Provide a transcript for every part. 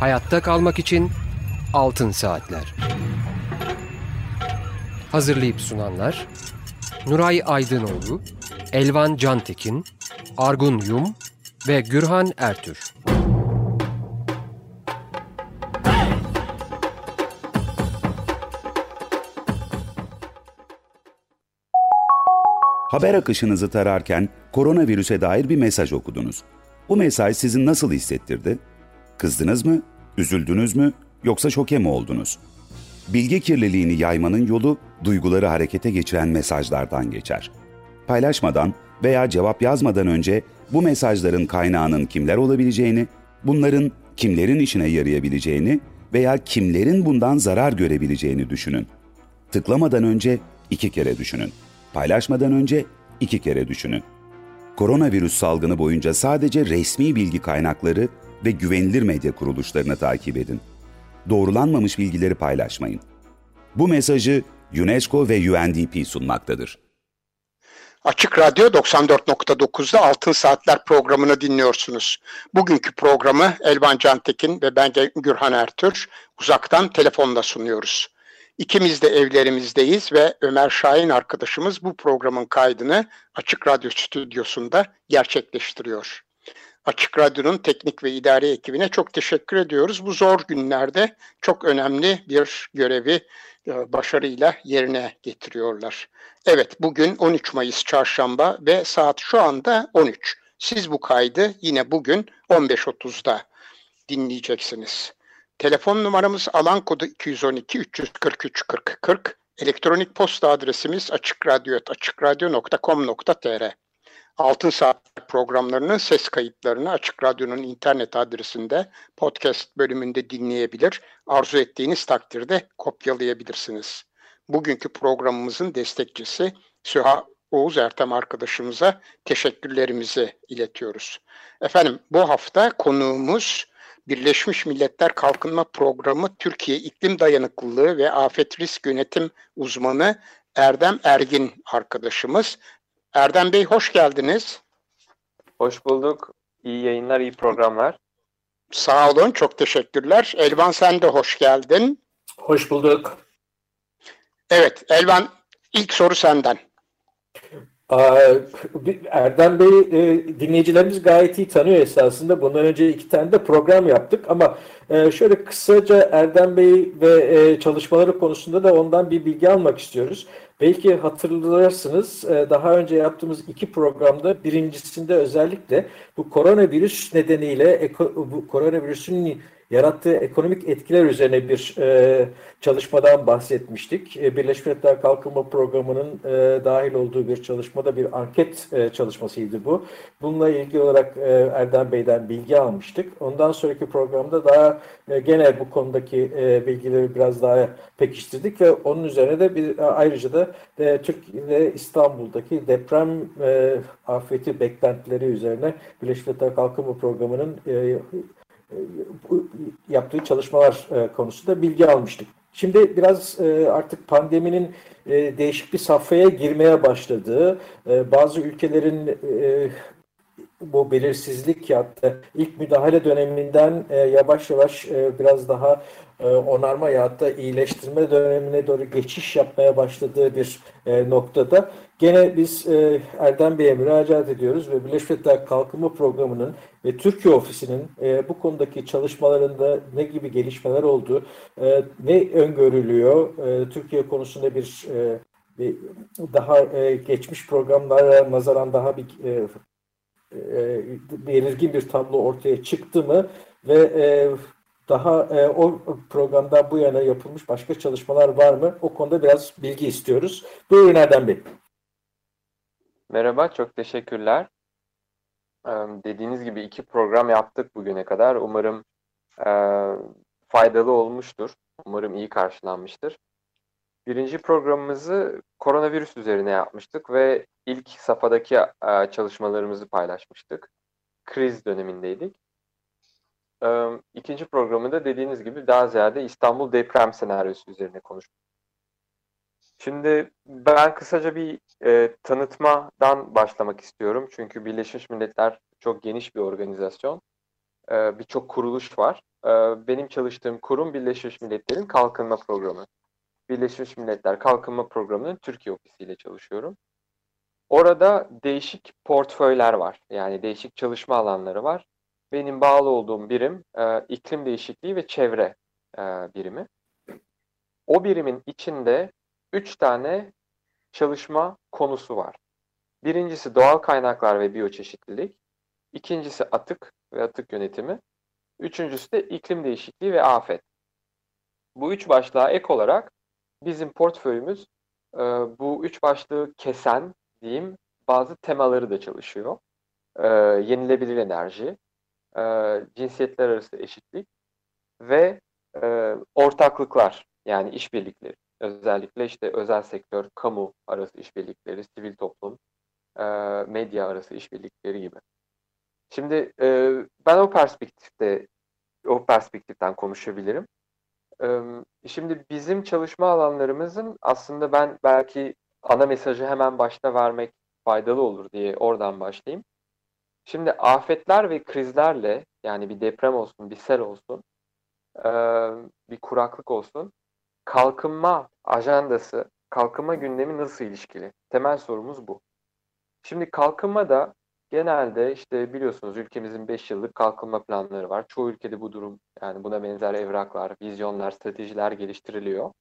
Hayatta kalmak için Altın Saatler. Hazırlayıp sunanlar Nuray Aydınoğlu, Elvan Cantekin, Argun Yum ve Gürhan Ertür. Haber akışınızı tararken koronavirüse dair bir mesaj okudunuz. Bu mesaj sizi nasıl hissettirdi? Kızdınız mı? Üzüldünüz mü? Yoksa şoke mi oldunuz? Bilgi kirliliğini yaymanın yolu duyguları harekete geçiren mesajlardan geçer. Paylaşmadan veya cevap yazmadan önce bu mesajların kaynağının kimler olabileceğini, bunların kimlerin işine yarayabileceğini veya kimlerin bundan zarar görebileceğini düşünün. Tıklamadan önce iki kere düşünün. Paylaşmadan önce iki kere düşünün. Koronavirüs salgını boyunca sadece resmi bilgi kaynakları ve güvenilir medya kuruluşlarını takip edin. Doğrulanmamış bilgileri paylaşmayın. Bu mesajı UNESCO ve UNDP sunmaktadır. Açık Radyo 94.9'da Altın Saatler programını dinliyorsunuz. Bugünkü programı Elvan Cantekin ve ben Gürhan Ertür uzaktan telefonla sunuyoruz. İkimiz de evlerimizdeyiz ve Ömer Şahin arkadaşımız bu programın kaydını Açık Radyo stüdyosunda gerçekleştiriyor. Açık Radyo'nun teknik ve idari ekibine çok teşekkür ediyoruz. Bu zor günlerde çok önemli bir görevi e, başarıyla yerine getiriyorlar. Evet bugün 13 Mayıs çarşamba ve saat şu anda 13. Siz bu kaydı yine bugün 15.30'da dinleyeceksiniz. Telefon numaramız alan kodu 212 343 40 40. Elektronik posta adresimiz açıkradyo.com.tr Altın Saat programlarının ses kayıtlarını Açık Radyo'nun internet adresinde podcast bölümünde dinleyebilir. Arzu ettiğiniz takdirde kopyalayabilirsiniz. Bugünkü programımızın destekçisi Süha Oğuz Ertem arkadaşımıza teşekkürlerimizi iletiyoruz. Efendim bu hafta konuğumuz Birleşmiş Milletler Kalkınma Programı Türkiye İklim Dayanıklılığı ve Afet Risk Yönetim Uzmanı Erdem Ergin arkadaşımız. Erdem Bey hoş geldiniz. Hoş bulduk. İyi yayınlar, iyi programlar. Sağ olun, çok teşekkürler. Elvan sen de hoş geldin. Hoş bulduk. Evet, Elvan ilk soru senden. Erdem Bey e, dinleyicilerimiz gayet iyi tanıyor esasında. Bundan önce iki tane de program yaptık ama e, şöyle kısaca Erdem Bey ve e, çalışmaları konusunda da ondan bir bilgi almak istiyoruz. Belki hatırlarsınız daha önce yaptığımız iki programda birincisinde özellikle bu koronavirüs nedeniyle bu koronavirüsün yarattığı ekonomik etkiler üzerine bir e, çalışmadan bahsetmiştik. E, Birleşmiş Milletler Kalkınma Programı'nın e, dahil olduğu bir çalışmada bir anket e, çalışmasıydı bu. Bununla ilgili olarak e, Erdem Bey'den bilgi almıştık. Ondan sonraki programda daha e, genel bu konudaki e, bilgileri biraz daha pekiştirdik ve onun üzerine de bir ayrıca da e, Türkiye ve İstanbul'daki deprem e, afeti beklentileri üzerine Birleşmiş Milletler Kalkınma Programı'nın e, yaptığı çalışmalar e, konusunda bilgi almıştık. Şimdi biraz e, artık pandeminin e, değişik bir safhaya girmeye başladığı, bazı ülkelerin bu belirsizlik yattı. İlk müdahale döneminden yavaş yavaş biraz daha onarma ya da iyileştirme dönemine doğru geçiş yapmaya başladığı bir noktada gene biz Erdem Bey'e müracaat ediyoruz ve Birleşmiş Milletler Kalkınma Programı'nın ve Türkiye ofisinin e, bu konudaki çalışmalarında ne gibi gelişmeler oldu, e, ne öngörülüyor, e, Türkiye konusunda bir, e, daha e, geçmiş programlara nazaran daha bir e, e, belirgin bir tablo ortaya çıktı mı ve e, daha e, o programdan bu yana yapılmış başka çalışmalar var mı? O konuda biraz bilgi istiyoruz. Buyurun Erdem Bey. Merhaba, çok teşekkürler dediğiniz gibi iki program yaptık bugüne kadar. Umarım faydalı olmuştur. Umarım iyi karşılanmıştır. Birinci programımızı koronavirüs üzerine yapmıştık ve ilk safhadaki çalışmalarımızı paylaşmıştık. Kriz dönemindeydik. İkinci programı da dediğiniz gibi daha ziyade İstanbul deprem senaryosu üzerine konuştuk. Şimdi ben kısaca bir e, tanıtmadan başlamak istiyorum. Çünkü Birleşmiş Milletler çok geniş bir organizasyon. E, Birçok kuruluş var. e, benim çalıştığım kurum Birleşmiş Milletler'in Kalkınma Programı. Birleşmiş Milletler Kalkınma Programı'nın Türkiye ofisiyle çalışıyorum. Orada değişik portföyler var. Yani değişik çalışma alanları var. Benim bağlı olduğum birim e, iklim değişikliği ve çevre e, birimi. O birimin içinde üç tane çalışma konusu var. Birincisi doğal kaynaklar ve biyoçeşitlilik. İkincisi atık ve atık yönetimi. Üçüncüsü de iklim değişikliği ve afet. Bu üç başlığa ek olarak bizim portföyümüz e, bu üç başlığı kesen diyeyim bazı temaları da çalışıyor. E, yenilebilir enerji, e, cinsiyetler arası eşitlik ve e, ortaklıklar yani işbirlikleri. Özellikle işte özel sektör, kamu arası işbirlikleri, sivil toplum, e, medya arası işbirlikleri gibi. Şimdi e, ben o perspektifte o perspektiften konuşabilirim. Şimdi bizim çalışma alanlarımızın aslında ben belki ana mesajı hemen başta vermek faydalı olur diye oradan başlayayım. Şimdi afetler ve krizlerle yani bir deprem olsun, bir sel olsun, bir kuraklık olsun, kalkınma ajandası, kalkınma gündemi nasıl ilişkili? Temel sorumuz bu. Şimdi kalkınma da genelde işte biliyorsunuz ülkemizin 5 yıllık kalkınma planları var. Çoğu ülkede bu durum yani buna benzer evraklar, vizyonlar, stratejiler geliştiriliyor.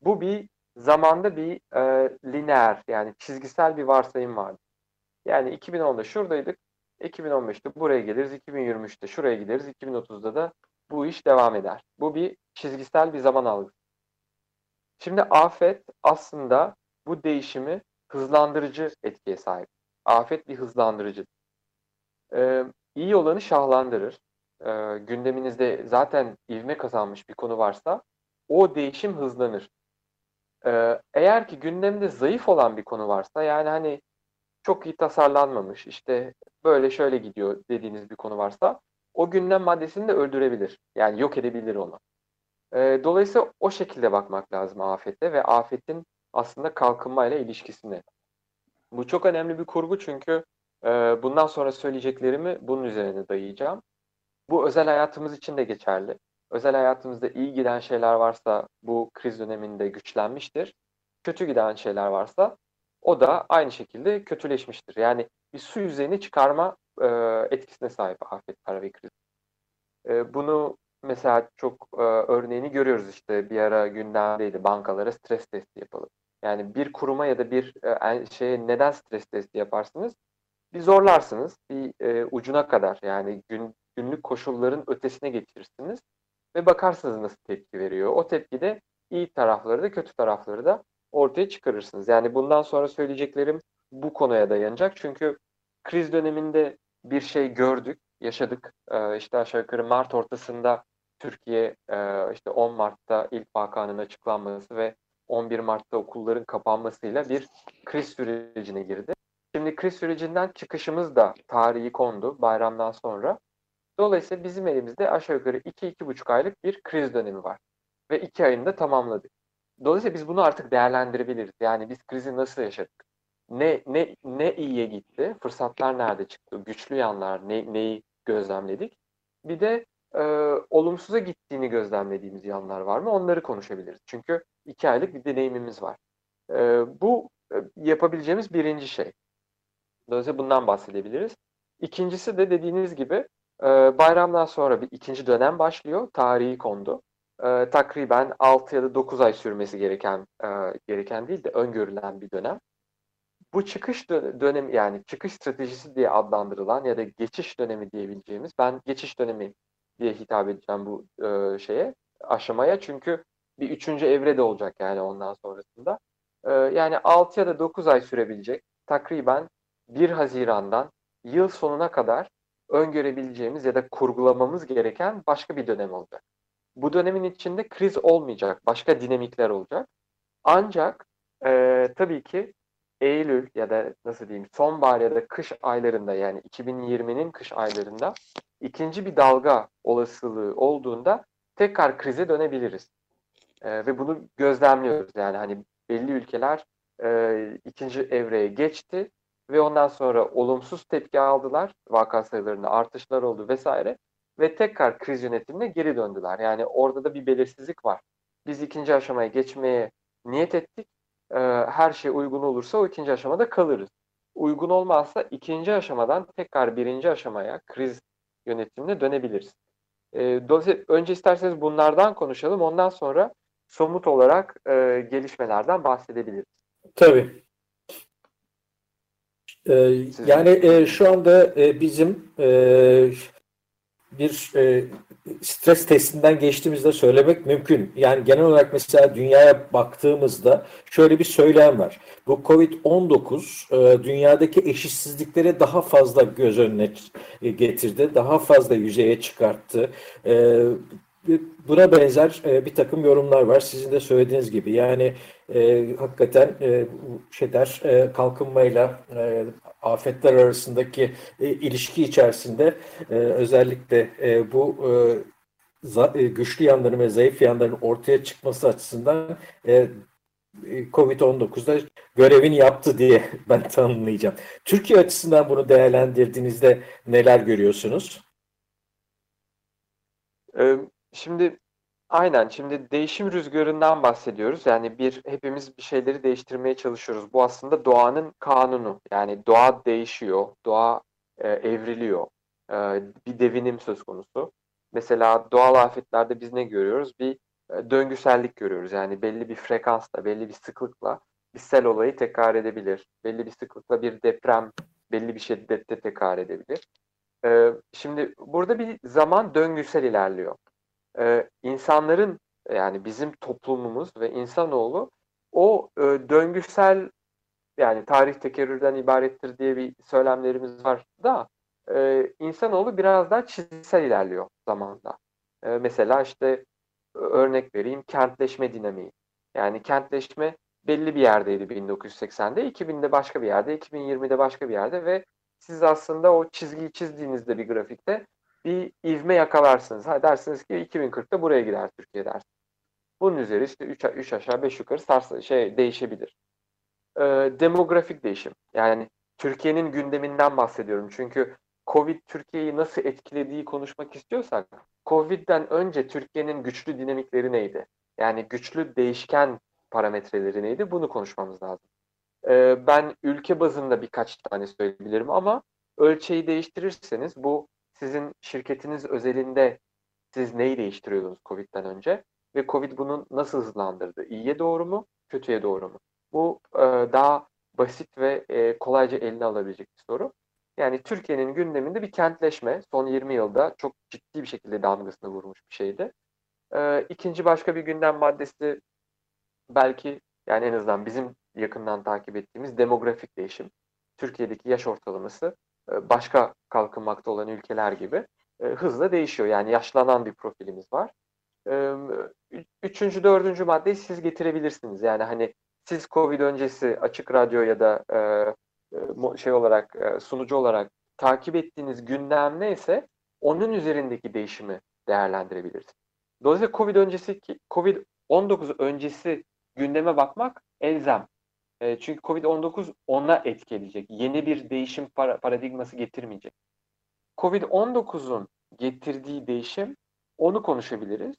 Bu bir zamanda bir e, lineer yani çizgisel bir varsayım vardı. Yani 2010'da şuradaydık, 2015'te buraya geliriz, 2023'te şuraya gideriz, 2030'da da bu iş devam eder. Bu bir çizgisel bir zaman algısı. Şimdi afet aslında bu değişimi hızlandırıcı etkiye sahip. Afet bir hızlandırıcı. Ee, iyi olanı şahlandırır. Ee, gündeminizde zaten ivme kazanmış bir konu varsa o değişim hızlanır. Ee, eğer ki gündemde zayıf olan bir konu varsa yani hani çok iyi tasarlanmamış işte böyle şöyle gidiyor dediğiniz bir konu varsa o gündem maddesini de öldürebilir. Yani yok edebilir onu. E, dolayısıyla o şekilde bakmak lazım afete ve afetin aslında kalkınmayla ilişkisine. Bu çok önemli bir kurgu çünkü e, bundan sonra söyleyeceklerimi bunun üzerine dayayacağım. Bu özel hayatımız için de geçerli. Özel hayatımızda iyi giden şeyler varsa bu kriz döneminde güçlenmiştir. Kötü giden şeyler varsa o da aynı şekilde kötüleşmiştir. Yani bir su yüzeyini çıkarma e, etkisine sahip afetler ve kriz. E, bunu mesela çok e, örneğini görüyoruz işte bir ara gündemdeydi bankalara stres testi yapalım. Yani bir kuruma ya da bir e, şeye neden stres testi yaparsınız? Bir zorlarsınız bir e, ucuna kadar yani gün, günlük koşulların ötesine getirirsiniz ve bakarsınız nasıl tepki veriyor. O tepkide iyi tarafları da kötü tarafları da ortaya çıkarırsınız. Yani bundan sonra söyleyeceklerim bu konuya dayanacak. Çünkü kriz döneminde bir şey gördük, yaşadık. Ee, işte aşağı yukarı Mart ortasında Türkiye e, işte 10 Mart'ta ilk vakanın açıklanması ve 11 Mart'ta okulların kapanmasıyla bir kriz sürecine girdi. Şimdi kriz sürecinden çıkışımız da tarihi kondu bayramdan sonra. Dolayısıyla bizim elimizde aşağı yukarı 2-2,5 aylık bir kriz dönemi var. Ve 2 ayını da tamamladık. Dolayısıyla biz bunu artık değerlendirebiliriz. Yani biz krizi nasıl yaşadık? Ne ne ne iyiye gitti? Fırsatlar nerede çıktı? Güçlü yanlar ne, neyi gözlemledik? Bir de e, olumsuza gittiğini gözlemlediğimiz yanlar var mı? Onları konuşabiliriz. Çünkü iki aylık bir deneyimimiz var. E, bu e, yapabileceğimiz birinci şey. Dolayısıyla bundan bahsedebiliriz. İkincisi de dediğiniz gibi e, bayramdan sonra bir ikinci dönem başlıyor. Tarihi kondu. E, takriben 6 ya da 9 ay sürmesi gereken e, gereken değil de öngörülen bir dönem. Bu çıkış dönemi yani çıkış stratejisi diye adlandırılan ya da geçiş dönemi diyebileceğimiz ben geçiş dönemi diye hitap edeceğim bu e, şeye aşamaya çünkü bir üçüncü evre de olacak yani ondan sonrasında. E, yani 6 ya da 9 ay sürebilecek takriben 1 Haziran'dan yıl sonuna kadar öngörebileceğimiz ya da kurgulamamız gereken başka bir dönem olacak. Bu dönemin içinde kriz olmayacak, başka dinamikler olacak. Ancak e, tabii ki Eylül ya da nasıl diyeyim sonbahar ya da kış aylarında yani 2020'nin kış aylarında ikinci bir dalga olasılığı olduğunda tekrar krize dönebiliriz. E, ve bunu gözlemliyoruz. Yani hani belli ülkeler e, ikinci evreye geçti ve ondan sonra olumsuz tepki aldılar. Vaka sayılarında artışlar oldu vesaire. ve tekrar kriz yönetimine geri döndüler. Yani orada da bir belirsizlik var. Biz ikinci aşamaya geçmeye niyet ettik. Ee, her şey uygun olursa o ikinci aşamada kalırız. Uygun olmazsa ikinci aşamadan tekrar birinci aşamaya kriz yönetimine dönebiliriz. Ee, dolayısıyla önce isterseniz bunlardan konuşalım. Ondan sonra somut olarak e, gelişmelerden bahsedebiliriz. Tabii. Ee, yani e, şu anda e, bizim e, bir e, stres testinden geçtiğimizde söylemek mümkün. Yani genel olarak mesela dünyaya baktığımızda şöyle bir söylem var. Bu Covid-19 e, dünyadaki eşitsizlikleri daha fazla göz önüne getirdi, daha fazla yüzeye çıkarttı. E, buna benzer e, bir takım yorumlar var. Sizin de söylediğiniz gibi. Yani e, hakikaten e, şeyler e, kalkınmayla e, afetler arasındaki e, ilişki içerisinde e, özellikle e, bu e, za, e, güçlü yanların ve zayıf yanların ortaya çıkması açısından e, e Covid-19'da görevini yaptı diye ben tanımlayacağım. Türkiye açısından bunu değerlendirdiğinizde neler görüyorsunuz? Şimdi aynen şimdi değişim rüzgarından bahsediyoruz. Yani bir hepimiz bir şeyleri değiştirmeye çalışıyoruz. Bu aslında doğanın kanunu. Yani doğa değişiyor, doğa e, evriliyor. E, bir devinim söz konusu. Mesela doğal afetlerde biz ne görüyoruz? Bir e, döngüsellik görüyoruz. Yani belli bir frekansla, belli bir sıklıkla bir sel olayı tekrar edebilir. Belli bir sıklıkla bir deprem belli bir şiddette tekrar edebilir. E, şimdi burada bir zaman döngüsel ilerliyor e, insanların yani bizim toplumumuz ve insanoğlu o e, döngüsel yani tarih tekerrürden ibarettir diye bir söylemlerimiz var da e, insanoğlu biraz daha çizgisel ilerliyor zamanda. E, mesela işte örnek vereyim kentleşme dinamiği. Yani kentleşme belli bir yerdeydi 1980'de, 2000'de başka bir yerde, 2020'de başka bir yerde ve siz aslında o çizgiyi çizdiğinizde bir grafikte bir ivme yakalarsınız. Ha dersiniz ki 2040'ta buraya gider Türkiye dersiniz. Bunun üzeri işte 3, 3 aşağı 5 yukarı sarsa, şey değişebilir. Ee, demografik değişim. Yani Türkiye'nin gündeminden bahsediyorum. Çünkü Covid Türkiye'yi nasıl etkilediği konuşmak istiyorsak Covid'den önce Türkiye'nin güçlü dinamikleri neydi? Yani güçlü değişken parametreleri neydi? Bunu konuşmamız lazım. Ee, ben ülke bazında birkaç tane söyleyebilirim ama ölçeği değiştirirseniz bu sizin şirketiniz özelinde siz neyi değiştiriyordunuz COVID'den önce ve COVID bunu nasıl hızlandırdı? İyiye doğru mu, kötüye doğru mu? Bu e, daha basit ve e, kolayca eline alabilecek bir soru. Yani Türkiye'nin gündeminde bir kentleşme son 20 yılda çok ciddi bir şekilde damgasını vurmuş bir şeydi. E, ikinci başka bir gündem maddesi belki yani en azından bizim yakından takip ettiğimiz demografik değişim. Türkiye'deki yaş ortalaması başka kalkınmakta olan ülkeler gibi e, hızla değişiyor. Yani yaşlanan bir profilimiz var. E, üçüncü, dördüncü maddeyi siz getirebilirsiniz. Yani hani siz Covid öncesi açık radyo ya da şey olarak sunucu olarak takip ettiğiniz gündem neyse onun üzerindeki değişimi değerlendirebiliriz. Dolayısıyla Covid öncesi Covid-19 öncesi gündeme bakmak elzem. E, çünkü Covid-19 ona etkileyecek. Yeni bir değişim para, paradigması getirmeyecek. Covid-19'un getirdiği değişim onu konuşabiliriz.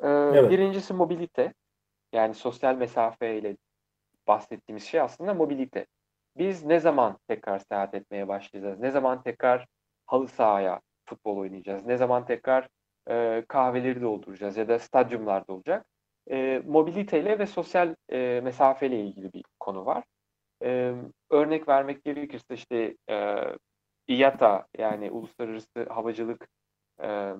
E, evet. Birincisi mobilite. Yani sosyal mesafe ile bahsettiğimiz şey aslında mobilite. Biz ne zaman tekrar seyahat etmeye başlayacağız? Ne zaman tekrar halı sahaya futbol oynayacağız? Ne zaman tekrar e, kahveleri dolduracağız ya da stadyumlarda olacak? E, mobiliteyle ve sosyal e, mesafeyle ilgili bir konu var. E, örnek vermek gerekirse işte e, İYATA yani Uluslararası Havacılık e,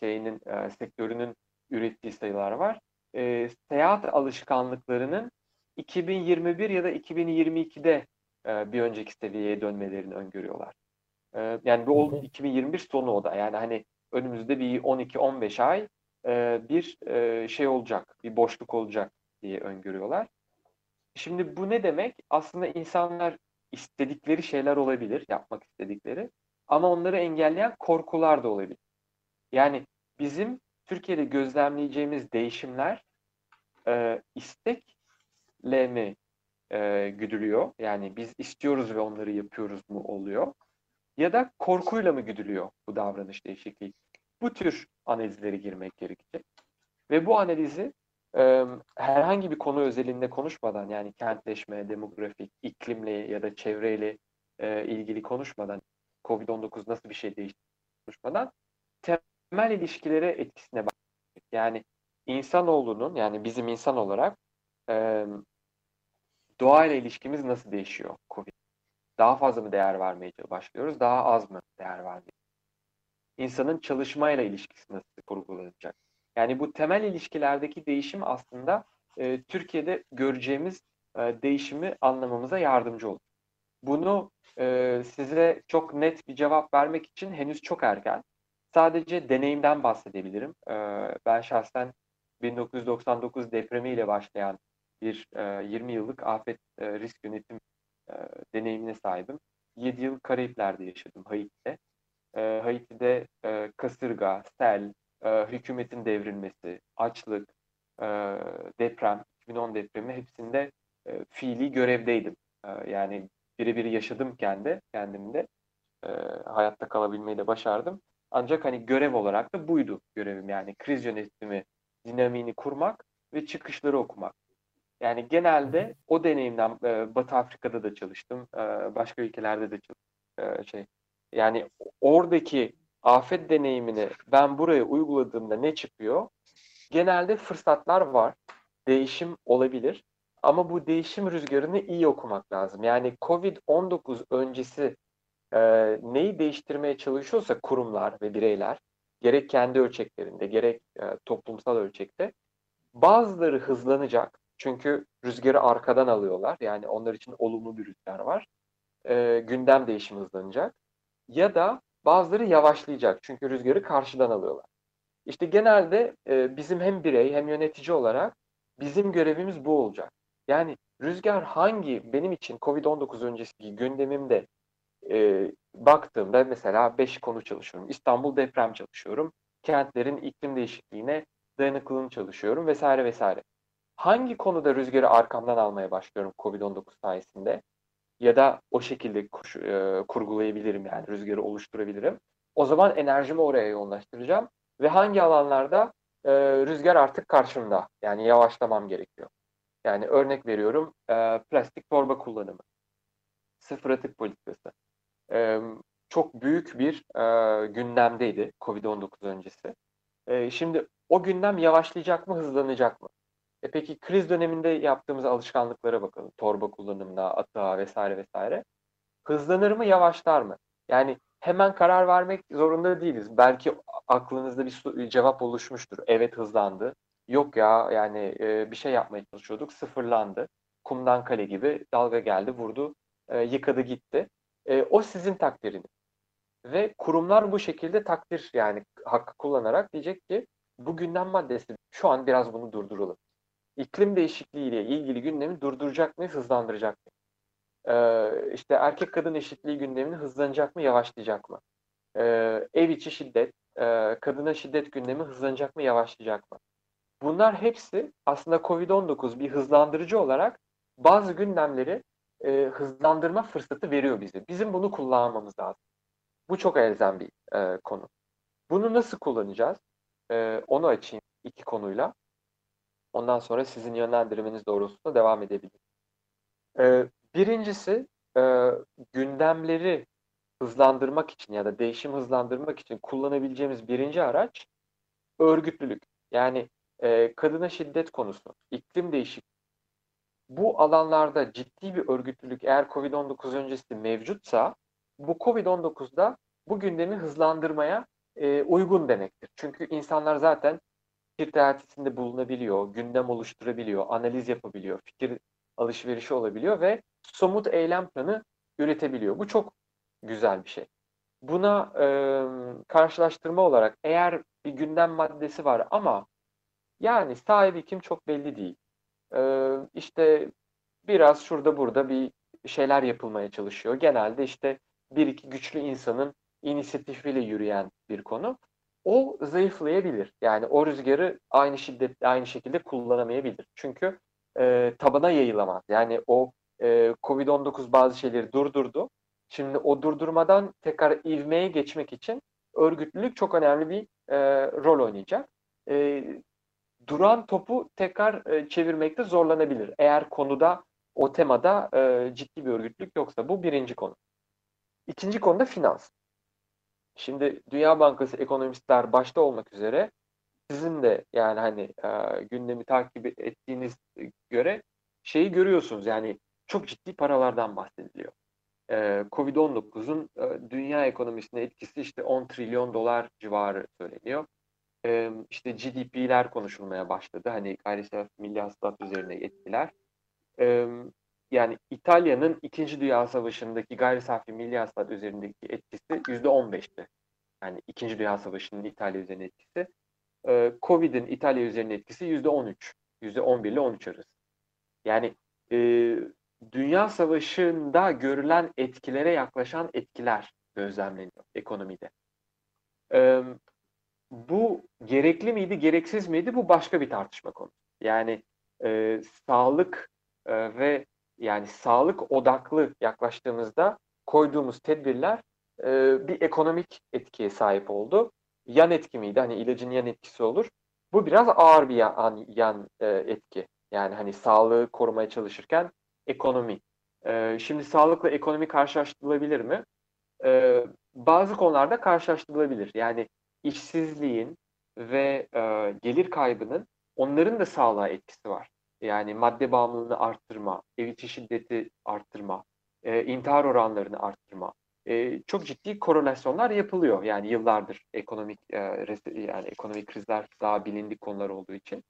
şeyinin e, sektörünün ürettiği sayılar var. E, seyahat alışkanlıklarının 2021 ya da 2022'de e, bir önceki seviyeye dönmelerini öngörüyorlar. E, yani bu 2021 sonu o da. Yani hani önümüzde bir 12-15 ay e, bir e, şey olacak, bir boşluk olacak diye öngörüyorlar. Şimdi bu ne demek? Aslında insanlar istedikleri şeyler olabilir, yapmak istedikleri. Ama onları engelleyen korkular da olabilir. Yani bizim Türkiye'de gözlemleyeceğimiz değişimler e, istekle mi e, güdülüyor? Yani biz istiyoruz ve onları yapıyoruz mu oluyor? ya da korkuyla mı güdülüyor bu davranış değişikliği? Bu tür analizlere girmek gerekecek. Ve bu analizi e, herhangi bir konu özelinde konuşmadan yani kentleşme, demografik, iklimle ya da çevreyle e, ilgili konuşmadan COVID-19 nasıl bir şey değişti konuşmadan temel ilişkilere etkisine bakmak. Yani insanoğlunun yani bizim insan olarak e, doğayla ilişkimiz nasıl değişiyor COVID? Daha fazla mı değer vermeye başlıyoruz? Daha az mı değer vermeye? İnsanın çalışmayla ilişkisi nasıl kurgulanacak? Yani bu temel ilişkilerdeki değişim aslında e, Türkiye'de göreceğimiz e, değişimi anlamamıza yardımcı olur. Bunu e, size çok net bir cevap vermek için henüz çok erken. Sadece deneyimden bahsedebilirim. E, ben şahsen 1999 depremiyle başlayan bir e, 20 yıllık afet e, risk yönetim e, deneyimine sahibim. 7 yıl Karayipler'de yaşadım Haiti'de. E, Haiti'de e, kasırga, sel, e, hükümetin devrilmesi, açlık, e, deprem, 2010 depremi hepsinde e, fiili görevdeydim. E, yani birebir yaşadım kendi kendimde. E, hayatta kalabilmeyi de başardım. Ancak hani görev olarak da buydu görevim. Yani kriz yönetimi dinamiğini kurmak ve çıkışları okumak. Yani genelde o deneyimden e, Batı Afrika'da da çalıştım. E, başka ülkelerde de çalıştım. E, şey, yani oradaki afet deneyimini ben buraya uyguladığımda ne çıkıyor? Genelde fırsatlar var. Değişim olabilir. Ama bu değişim rüzgarını iyi okumak lazım. Yani COVID-19 öncesi e, neyi değiştirmeye çalışıyorsa kurumlar ve bireyler, gerek kendi ölçeklerinde, gerek e, toplumsal ölçekte, bazıları hızlanacak. Çünkü rüzgarı arkadan alıyorlar. Yani onlar için olumlu bir rüzgar var. E, gündem değişimi hızlanacak. Ya da bazıları yavaşlayacak. Çünkü rüzgarı karşıdan alıyorlar. İşte genelde e, bizim hem birey hem yönetici olarak bizim görevimiz bu olacak. Yani rüzgar hangi benim için COVID-19 öncesi gündemimde e, baktığımda mesela 5 konu çalışıyorum. İstanbul deprem çalışıyorum. Kentlerin iklim değişikliğine dayanıklılığını çalışıyorum vesaire vesaire. Hangi konuda rüzgarı arkamdan almaya başlıyorum COVID-19 sayesinde? Ya da o şekilde kuş, e, kurgulayabilirim yani rüzgarı oluşturabilirim. O zaman enerjimi oraya yoğunlaştıracağım. Ve hangi alanlarda e, rüzgar artık karşımda. Yani yavaşlamam gerekiyor. Yani örnek veriyorum e, plastik torba kullanımı. Sıfır atık politikası. E, çok büyük bir e, gündemdeydi COVID-19 öncesi. E, şimdi o gündem yavaşlayacak mı, hızlanacak mı? E peki kriz döneminde yaptığımız alışkanlıklara bakalım. Torba kullanımına, atığa vesaire vesaire. Hızlanır mı, yavaşlar mı? Yani hemen karar vermek zorunda değiliz. Belki aklınızda bir cevap oluşmuştur. Evet hızlandı. Yok ya yani e, bir şey yapmaya çalışıyorduk. Sıfırlandı. Kumdan kale gibi dalga geldi, vurdu, e, yıkadı gitti. E, o sizin takdiriniz. Ve kurumlar bu şekilde takdir yani hakkı kullanarak diyecek ki bu gündem maddesi şu an biraz bunu durduralım. İklim değişikliği ile ilgili gündemi durduracak mı, hızlandıracak mı? Ee, işte erkek kadın eşitliği gündemini hızlanacak mı, yavaşlayacak mı? Ee, ev içi şiddet, e, kadına şiddet gündemi hızlanacak mı, yavaşlayacak mı? Bunlar hepsi aslında COVID-19 bir hızlandırıcı olarak bazı gündemleri e, hızlandırma fırsatı veriyor bize. Bizim bunu kullanmamız lazım. Bu çok elzem bir e, konu. Bunu nasıl kullanacağız? E, onu açayım iki konuyla. Ondan sonra sizin yönlendirmeniz doğrultusunda devam edebilirim. E, birincisi e, gündemleri hızlandırmak için ya da değişim hızlandırmak için kullanabileceğimiz birinci araç örgütlülük. Yani e, kadına şiddet konusu, iklim değişikliği. Bu alanlarda ciddi bir örgütlülük eğer COVID-19 öncesi mevcutsa bu COVID-19'da bu gündemi hızlandırmaya e, uygun demektir. Çünkü insanlar zaten fikir teatisinde bulunabiliyor, gündem oluşturabiliyor, analiz yapabiliyor, fikir alışverişi olabiliyor ve somut eylem planı üretebiliyor. Bu çok güzel bir şey. Buna e, karşılaştırma olarak eğer bir gündem maddesi var ama yani sahibi kim çok belli değil. E, işte biraz şurada burada bir şeyler yapılmaya çalışıyor. Genelde işte bir iki güçlü insanın inisiyatifiyle yürüyen bir konu. O zayıflayabilir. Yani o rüzgarı aynı şiddet, aynı şekilde kullanamayabilir. Çünkü e, tabana yayılamaz. Yani o e, Covid-19 bazı şeyleri durdurdu. Şimdi o durdurmadan tekrar ivmeye geçmek için örgütlülük çok önemli bir e, rol oynayacak. E, duran topu tekrar e, çevirmekte zorlanabilir. Eğer konuda o temada e, ciddi bir örgütlülük yoksa bu birinci konu. İkinci konu da finans. Şimdi Dünya Bankası ekonomistler başta olmak üzere sizin de yani hani e, gündemi takip ettiğiniz göre şeyi görüyorsunuz yani çok ciddi paralardan bahsediliyor. E, Covid-19'un e, dünya ekonomisine etkisi işte 10 trilyon dolar civarı söyleniyor. E, işte GDP'ler konuşulmaya başladı. Hani gayri milli hasılat üzerine etkiler. E, yani İtalya'nın 2. Dünya Savaşı'ndaki gayri safi milli hasılat üzerindeki etkisi %15'ti. Yani 2. Dünya Savaşı'nın İtalya üzerine etkisi. E, Covid'in İtalya üzerine etkisi %13. %11 ile 13 arası. Yani e, Dünya Savaşı'nda görülen etkilere yaklaşan etkiler gözlemleniyor ekonomide. E, bu gerekli miydi, gereksiz miydi? Bu başka bir tartışma konusu. Yani e, sağlık e, ve yani sağlık odaklı yaklaştığımızda koyduğumuz tedbirler e, bir ekonomik etkiye sahip oldu. Yan etki miydi? Hani ilacın yan etkisi olur. Bu biraz ağır bir yan, yan e, etki. Yani hani sağlığı korumaya çalışırken ekonomi. E, şimdi sağlıkla ekonomi karşılaştırılabilir mi? E, bazı konularda karşılaştırılabilir. Yani işsizliğin ve e, gelir kaybının onların da sağlığa etkisi var. Yani madde bağımlılığını arttırma, ev içi şiddeti arttırma, e, intihar oranlarını arttırma. E, çok ciddi korelasyonlar yapılıyor. Yani yıllardır ekonomik e, yani ekonomik krizler daha bilindik konular olduğu için.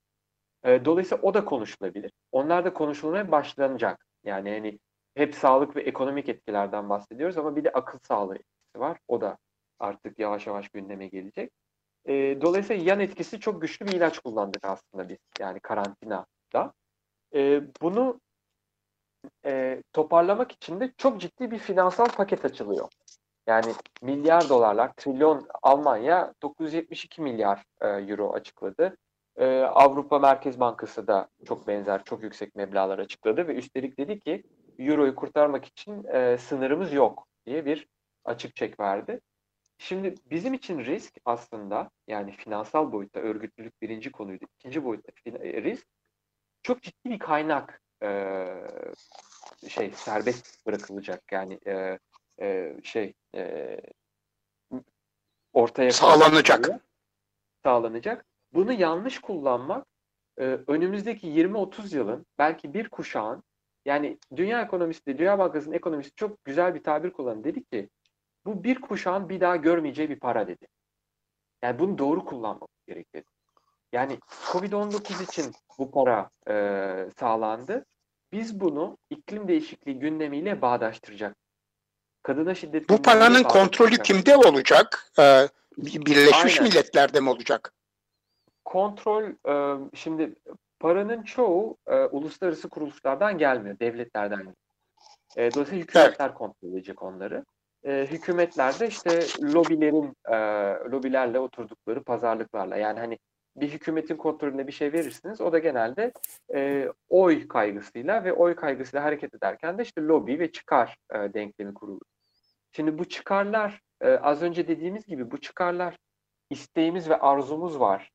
E, dolayısıyla o da konuşulabilir. Onlar da konuşulmaya başlanacak. Yani hani hep sağlık ve ekonomik etkilerden bahsediyoruz ama bir de akıl sağlığı etkisi var. O da artık yavaş yavaş gündeme gelecek. E, dolayısıyla yan etkisi çok güçlü bir ilaç kullandık aslında biz. Yani karantinada. E, bunu e, toparlamak için de çok ciddi bir finansal paket açılıyor. Yani milyar dolarlar, trilyon Almanya 972 milyar e, euro açıkladı. E, Avrupa Merkez Bankası da çok benzer, çok yüksek meblağlar açıkladı ve üstelik dedi ki euroyu kurtarmak için e, sınırımız yok diye bir açık çek verdi. Şimdi bizim için risk aslında yani finansal boyutta örgütlülük birinci konuydu. İkinci boyutta risk çok ciddi bir kaynak e, şey serbest bırakılacak yani e, e, şey e, ortaya sağlanacak. Sağlanacak. Bunu yanlış kullanmak e, önümüzdeki 20-30 yılın belki bir kuşağın yani dünya ekonomisi, Dünya Bankası'nın ekonomisi çok güzel bir tabir kullandı. Dedi ki bu bir kuşağın bir daha görmeyeceği bir para dedi. Yani bunu doğru kullanmak gerekiyor. Yani Covid-19 için bu para e, sağlandı. Biz bunu iklim değişikliği gündemiyle bağdaştıracak. Kadına şiddet Bu paranın kontrolü kimde olacak? Ee, Birleşmiş Aynen. Milletler'de mi olacak? Kontrol e, şimdi paranın çoğu e, uluslararası kuruluşlardan gelmiyor, devletlerden. E, dolayısıyla hükümetler kontrol edecek onları. E, hükümetler de işte lobilerin e, lobilerle oturdukları pazarlıklarla yani hani bir hükümetin kontrolüne bir şey verirsiniz. O da genelde e, oy kaygısıyla ve oy kaygısıyla hareket ederken de işte lobi ve çıkar e, denklemi kurulur. Şimdi bu çıkarlar e, az önce dediğimiz gibi bu çıkarlar isteğimiz ve arzumuz var.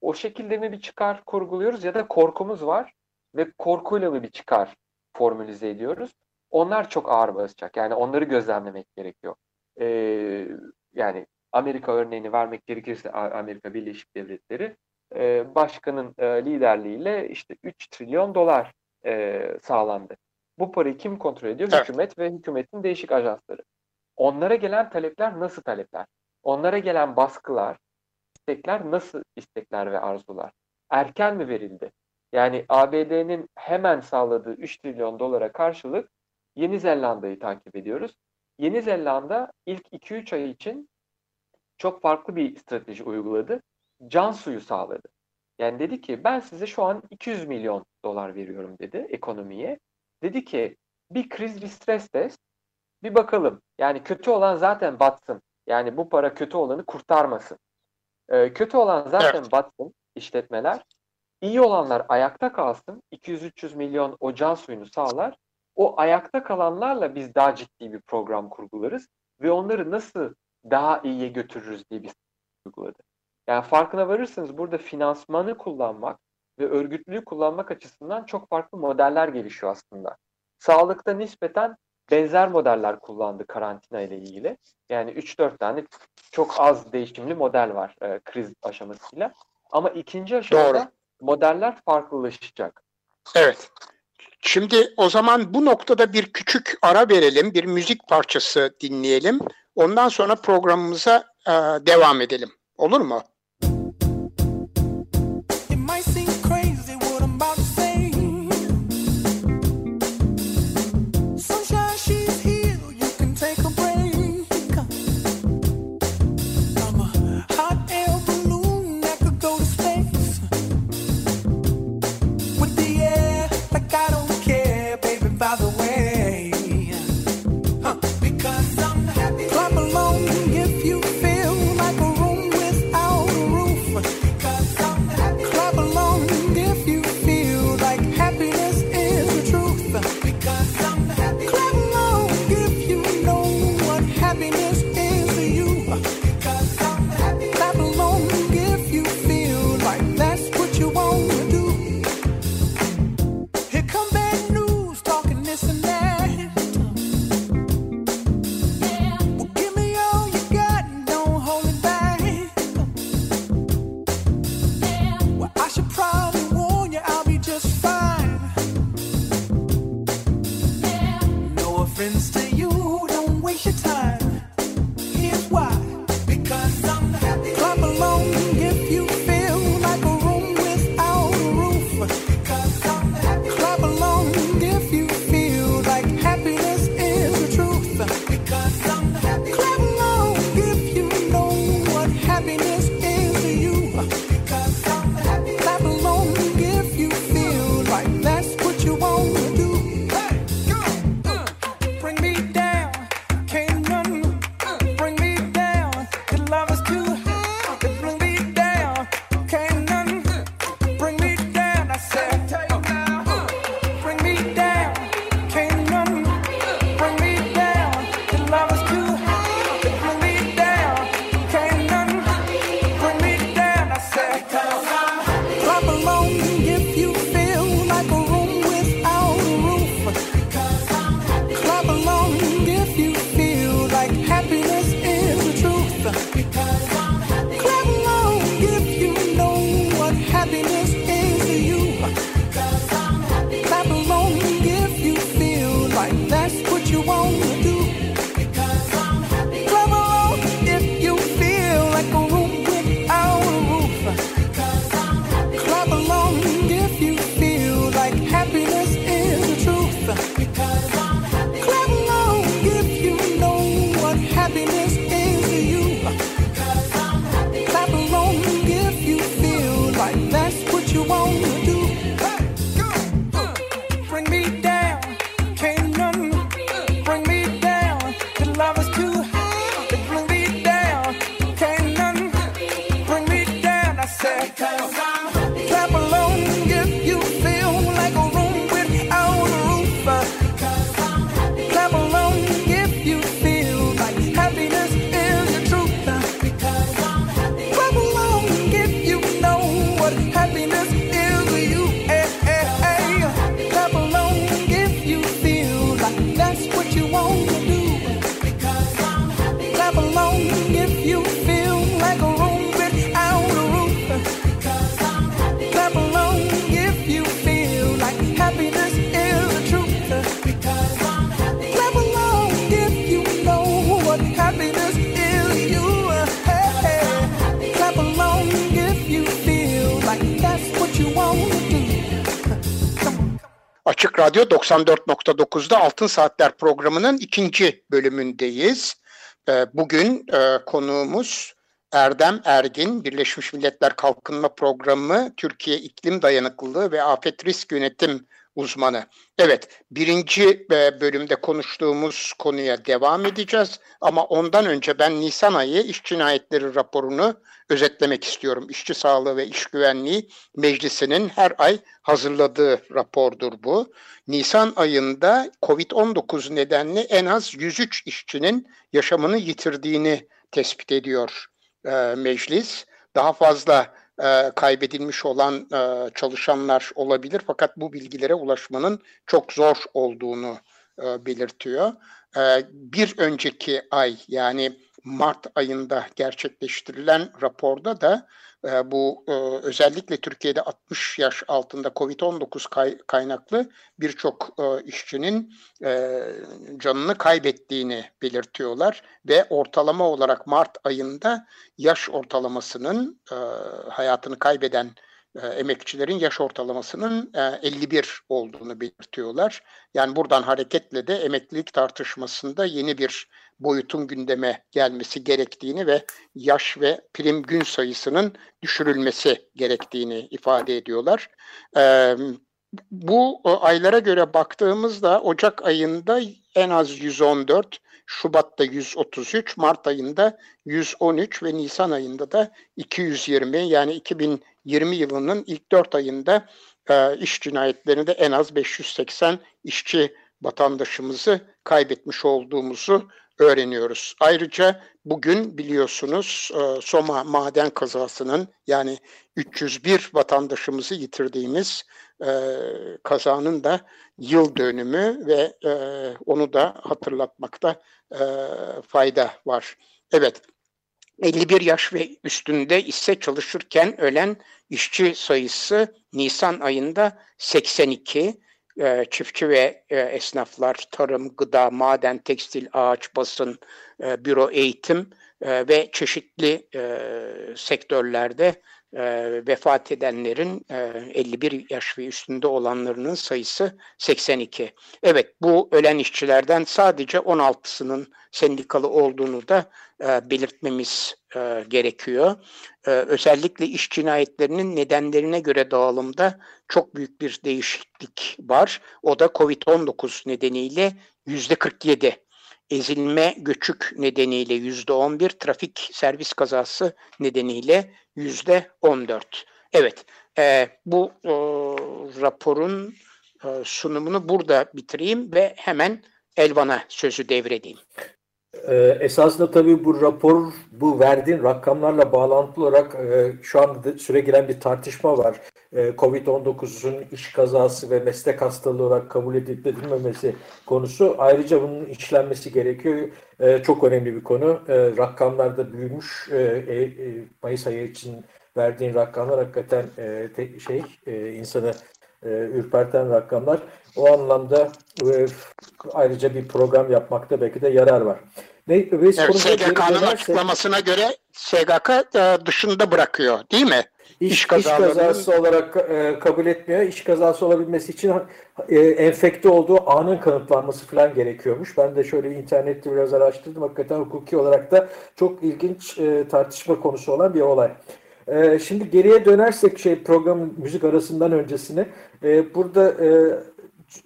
O şekilde mi bir çıkar kurguluyoruz ya da korkumuz var ve korkuyla mı bir çıkar formülize ediyoruz? Onlar çok ağır basacak. Yani onları gözlemlemek gerekiyor. Ee, yani Amerika örneğini vermek gerekirse Amerika Birleşik Devletleri e, başkanın e, liderliğiyle işte 3 trilyon dolar e, sağlandı. Bu parayı kim kontrol ediyor? Evet. Hükümet ve hükümetin değişik ajansları. Onlara gelen talepler nasıl talepler? Onlara gelen baskılar, istekler nasıl istekler ve arzular? Erken mi verildi? Yani ABD'nin hemen sağladığı 3 trilyon dolara karşılık Yeni Zelanda'yı takip ediyoruz. Yeni Zelanda ilk 2-3 ay için çok farklı bir strateji uyguladı. Can suyu sağladı. Yani dedi ki ben size şu an 200 milyon dolar veriyorum dedi ekonomiye. Dedi ki bir kriz bir stres test bir bakalım. Yani kötü olan zaten batsın. Yani bu para kötü olanı kurtarmasın. Ee, kötü olan zaten Evet. batsın işletmeler. İyi olanlar ayakta kalsın. 200-300 milyon o can suyunu sağlar. o ayakta kalanlarla biz daha ciddi bir program kurgularız ve onları nasıl daha iyiye götürürüz diye bir uyguladı. Yani farkına varırsanız burada finansmanı kullanmak ve örgütlülüğü kullanmak açısından çok farklı modeller gelişiyor aslında. Sağlıkta nispeten benzer modeller kullandı karantina ile ilgili. Yani 3-4 tane çok az değişimli model var e, kriz aşamasıyla. Ama ikinci aşamada Doğru. modeller farklılaşacak. Evet. Şimdi o zaman bu noktada bir küçük ara verelim, bir müzik parçası dinleyelim. Ondan sonra programımıza e, devam edelim. Olur mu? Radyo 94.9'da Altın Saatler programının ikinci bölümündeyiz. Ee, bugün e, konuğumuz Erdem Ergin, Birleşmiş Milletler Kalkınma Programı, Türkiye İklim Dayanıklılığı ve Afet Risk Yönetim uzmanı. Evet, birinci e, bölümde konuştuğumuz konuya devam edeceğiz ama ondan önce ben Nisan ayı iş cinayetleri raporunu özetlemek istiyorum. İşçi Sağlığı ve İş Güvenliği Meclisi'nin her ay hazırladığı rapordur bu. Nisan ayında COVID-19 nedenli en az 103 işçinin yaşamını yitirdiğini tespit ediyor e, meclis. Daha fazla e, kaybedilmiş olan e, çalışanlar olabilir fakat bu bilgilere ulaşmanın çok zor olduğunu e, belirtiyor. E, bir önceki ay yani Mart ayında gerçekleştirilen raporda da e, bu e, özellikle Türkiye'de 60 yaş altında COVID-19 kay, kaynaklı birçok işçinin canını kaybettiğini belirtiyorlar ve ortalama olarak Mart ayında yaş ortalamasının hayatını kaybeden emekçilerin yaş ortalamasının e, 51 olduğunu belirtiyorlar. Yani buradan hareketle de emeklilik tartışmasında yeni bir boyutun gündeme gelmesi gerektiğini ve yaş ve prim gün sayısının düşürülmesi gerektiğini ifade ediyorlar. E, bu aylara göre baktığımızda Ocak ayında en az 114, Şubat'ta 133, Mart ayında 113 ve Nisan ayında da 220 yani 2020 yılının ilk 4 ayında e, iş cinayetlerinde en az 580 işçi vatandaşımızı kaybetmiş olduğumuzu öğreniyoruz. Ayrıca bugün biliyorsunuz e, Soma maden kazasının yani 301 vatandaşımızı yitirdiğimiz e, kazanın da yıl dönümü ve e, onu da hatırlatmakta e, fayda var. Evet, 51 yaş ve üstünde ise çalışırken ölen işçi sayısı Nisan ayında 82. E, çiftçi ve e, esnaflar, tarım, gıda, maden, tekstil, ağaç, basın, e, büro, eğitim e, ve çeşitli e, sektörlerde e, vefat edenlerin e, 51 yaş ve üstünde olanlarının sayısı 82. Evet bu ölen işçilerden sadece 16'sının sendikalı olduğunu da e, belirtmemiz e, gerekiyor. E, özellikle iş cinayetlerinin nedenlerine göre dağılımda çok büyük bir değişiklik var. O da COVID-19 nedeniyle yüzde 47 ezilme göçük nedeniyle yüzde 11, trafik servis kazası nedeniyle yüzde 14. Evet, e, bu e, raporun e, sunumunu burada bitireyim ve hemen Elvan'a sözü devredeyim. Ee, esasında tabii bu rapor, bu verdiğin rakamlarla bağlantılı olarak e, şu anda süre giren bir tartışma var. E, Covid-19'un iş kazası ve meslek hastalığı olarak kabul edilip edilmemesi konusu. Ayrıca bunun işlenmesi gerekiyor. E, çok önemli bir konu. E, rakamlar da büyümüş. Mayıs ayı için verdiğin rakamlar hakikaten te, şey insanı ürperten rakamlar. O anlamda ayrıca bir program yapmakta belki de yarar var. Ne, evet, SGK'nın açıklamasına göre SGK dışında bırakıyor değil mi? İş, iş, kazası olarak e, kabul etmiyor. İş kazası olabilmesi için e, enfekte olduğu anın kanıtlanması falan gerekiyormuş. Ben de şöyle internette biraz araştırdım. Hakikaten hukuki olarak da çok ilginç e, tartışma konusu olan bir olay. E, şimdi geriye dönersek şey program müzik arasından öncesine e, burada e,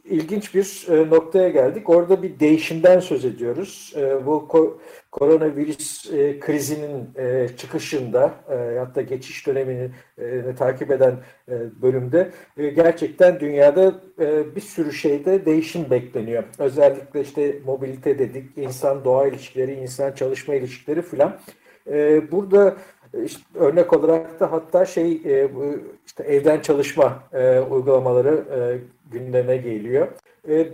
ilginç bir e, noktaya geldik. Orada bir değişimden söz ediyoruz. E, bu ko koronavirüs e, krizinin çıkışında e, hatta geçiş dönemini takip eden bölümde gerçekten dünyada bir sürü şeyde değişim bekleniyor. Özellikle işte mobilite dedik, insan doğa ilişkileri, insan çalışma ilişkileri filan. Burada işte örnek olarak da hatta şey işte evden çalışma uygulamaları gündeme geliyor. E,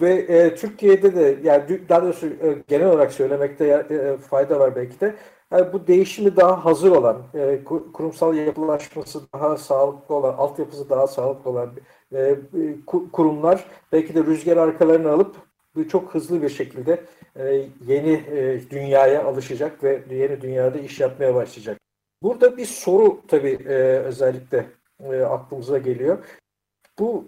ve e, Türkiye'de de yani daha doğrusu e, genel olarak söylemekte e, fayda var belki de. Yani bu değişimi daha hazır olan, e, kurumsal yapılaşması daha sağlıklı olan, altyapısı daha sağlıklı olan e, kurumlar belki de rüzgar arkalarını alıp çok hızlı bir şekilde e, yeni e, dünyaya alışacak ve yeni dünyada iş yapmaya başlayacak. Burada bir soru tabii e, özellikle aklımıza geliyor. Bu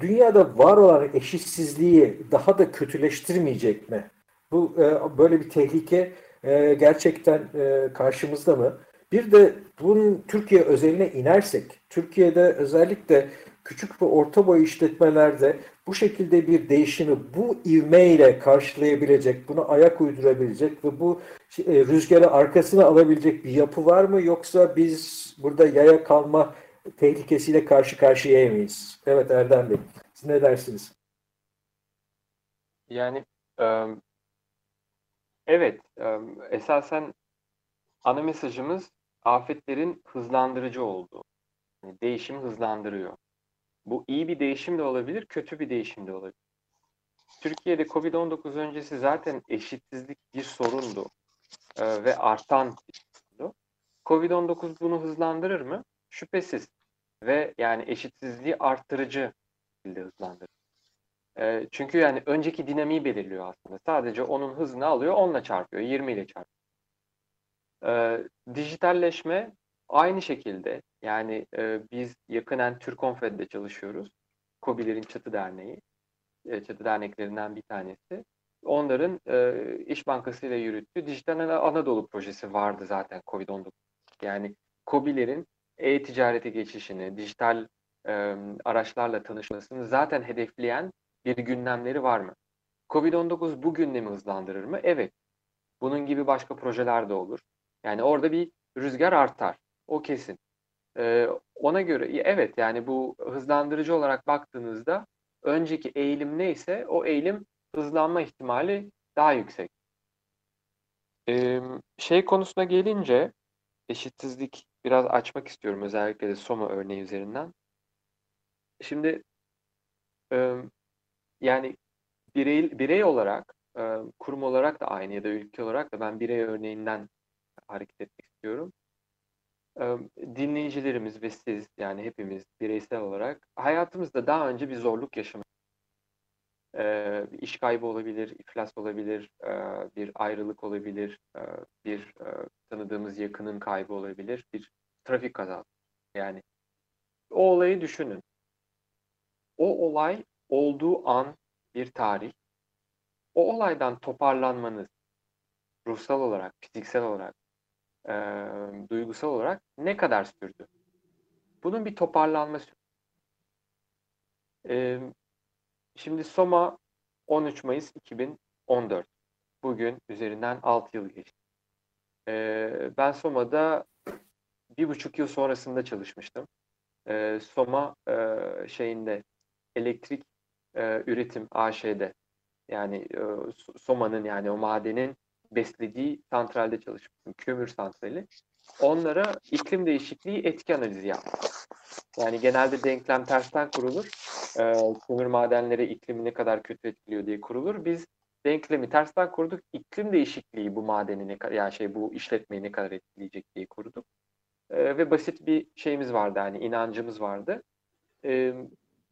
dünyada var olan eşitsizliği daha da kötüleştirmeyecek mi? Bu böyle bir tehlike gerçekten karşımızda mı? Bir de bunun Türkiye özeline inersek, Türkiye'de özellikle küçük ve orta boy işletmelerde bu şekilde bir değişimi bu ivmeyle karşılayabilecek, bunu ayak uydurabilecek ve bu e, rüzgarı arkasına alabilecek bir yapı var mı? Yoksa biz burada yaya kalma tehlikesiyle karşı karşıya mıyız? Evet Erdem Bey, siz ne dersiniz? Yani evet, esasen ana mesajımız afetlerin hızlandırıcı olduğu. Değişim hızlandırıyor. Bu iyi bir değişim de olabilir, kötü bir değişim de olabilir. Türkiye'de Covid-19 öncesi zaten eşitsizlik bir sorundu e, ve artan bir sorundu. Covid-19 bunu hızlandırır mı? Şüphesiz. Ve yani eşitsizliği arttırıcı şekilde hızlandırır. E, çünkü yani önceki dinamiği belirliyor aslında. Sadece onun hızını alıyor, onunla çarpıyor, 20 ile çarpıyor. E, dijitalleşme aynı şekilde yani e, biz yakınen Türkonfed'de çalışıyoruz. COBİ'lerin Çatı Derneği. E, çatı derneklerinden bir tanesi. Onların e, İş Bankası ile yürüttüğü Dijital Anadolu projesi vardı zaten COVID-19. Yani COBİ'lerin e-ticarete geçişini, dijital e, araçlarla tanışmasını zaten hedefleyen bir gündemleri var mı? Covid-19 bu gündemi hızlandırır mı? Evet. Bunun gibi başka projeler de olur. Yani orada bir rüzgar artar. O kesin. Ee, ona göre evet yani bu hızlandırıcı olarak baktığınızda önceki eğilim neyse o eğilim hızlanma ihtimali daha yüksek. Ee, şey konusuna gelince eşitsizlik biraz açmak istiyorum özellikle de Soma örneği üzerinden. Şimdi e, yani birey, birey olarak, e, kurum olarak da aynı ya da ülke olarak da ben birey örneğinden hareket etmek istiyorum. E, dinleyicilerimiz ve siz yani hepimiz bireysel olarak hayatımızda daha önce bir zorluk yaşamak. İş kaybı olabilir, iflas olabilir, bir ayrılık olabilir, bir tanıdığımız yakının kaybı olabilir, bir trafik kazası. Yani o olayı düşünün. O olay olduğu an bir tarih. O olaydan toparlanmanız ruhsal olarak, fiziksel olarak, e, duygusal olarak ne kadar sürdü? Bunun bir toparlanma sürdü. E, şimdi Soma 13 Mayıs 2014. Bugün üzerinden 6 yıl geçti. E, ben Soma'da bir buçuk yıl sonrasında çalışmıştım. E, Soma e, şeyinde elektrik e, üretim AŞ'de yani e, Soma'nın yani o madenin beslediği santralde çalışmıştım. Kömür santrali. Onlara iklim değişikliği etki analizi yaptım. Yani genelde denklem tersten kurulur. E, kömür madenleri iklimi ne kadar kötü etkiliyor diye kurulur. Biz denklemi tersten kurduk. İklim değişikliği bu madeni ne kadar yani şey bu işletmeyi ne kadar etkileyecek diye kurduk. E, ve basit bir şeyimiz vardı yani inancımız vardı. E,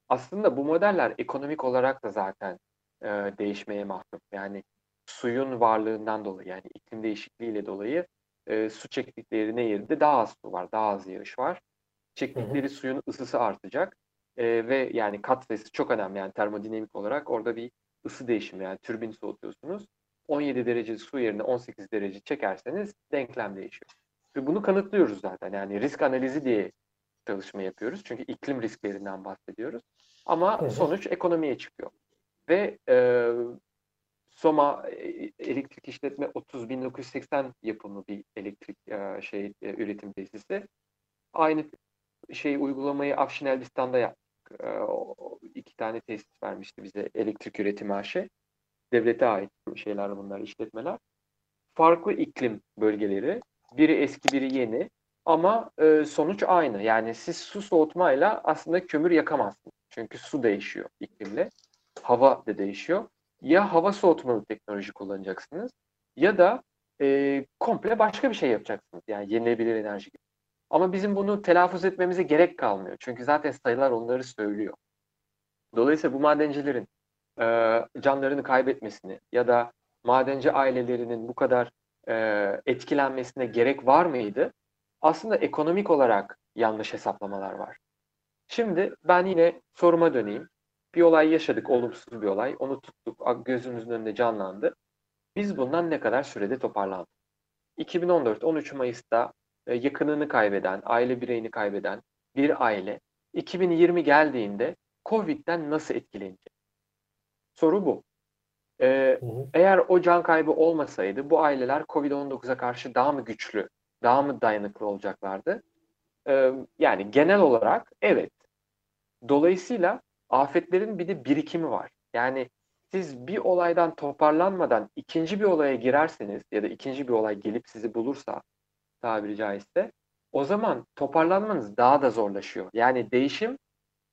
aslında bu modeller ekonomik olarak da zaten e, değişmeye mahkum. Yani suyun varlığından dolayı yani iklim değişikliğiyle dolayı e, su çektikleri nehirde daha az su var, daha az yağış var. Çektikleri hı hı. suyun ısısı artacak e, ve yani kat sayısı çok önemli yani termodinamik olarak orada bir ısı değişimi yani türbin soğutuyorsunuz. 17 derece su yerine 18 derece çekerseniz denklem değişiyor. Ve bunu kanıtlıyoruz zaten yani risk analizi diye çalışma yapıyoruz. Çünkü iklim risklerinden bahsediyoruz. Ama evet. sonuç ekonomiye çıkıyor. Ve e, Soma e, elektrik işletme 30.1980 yapımı bir elektrik e, şey e, üretim tesisi. Aynı şey uygulamayı Afşin Elbistan'da yaptık. E, iki tane tesis vermişti bize elektrik üretimi AŞ. Devlete ait şeyler bunlar, işletmeler. Farklı iklim bölgeleri. Biri eski, biri yeni. Ama e, sonuç aynı. Yani siz su soğutmayla aslında kömür yakamazsınız. Çünkü su değişiyor iklimle. Hava da değişiyor. Ya hava soğutmalı teknoloji kullanacaksınız ya da e, komple başka bir şey yapacaksınız. Yani yenilebilir enerji gibi. Ama bizim bunu telaffuz etmemize gerek kalmıyor. Çünkü zaten sayılar onları söylüyor. Dolayısıyla bu madencilerin e, canlarını kaybetmesini ya da madenci ailelerinin bu kadar e, etkilenmesine gerek var mıydı? Aslında ekonomik olarak yanlış hesaplamalar var. Şimdi ben yine soruma döneyim. Bir olay yaşadık, olumsuz bir olay. Onu tuttuk, gözümüzün önünde canlandı. Biz bundan ne kadar sürede toparlandık? 2014 13 Mayıs'ta e, yakınını kaybeden, aile bireyini kaybeden bir aile 2020 geldiğinde Covid'den nasıl etkilenecek? Soru bu. Ee, eğer o can kaybı olmasaydı bu aileler Covid-19'a karşı daha mı güçlü, daha mı dayanıklı olacaklardı? Ee, yani genel olarak evet. Dolayısıyla afetlerin bir de birikimi var. Yani siz bir olaydan toparlanmadan ikinci bir olaya girerseniz ya da ikinci bir olay gelip sizi bulursa tabiri caizse o zaman toparlanmanız daha da zorlaşıyor. Yani değişim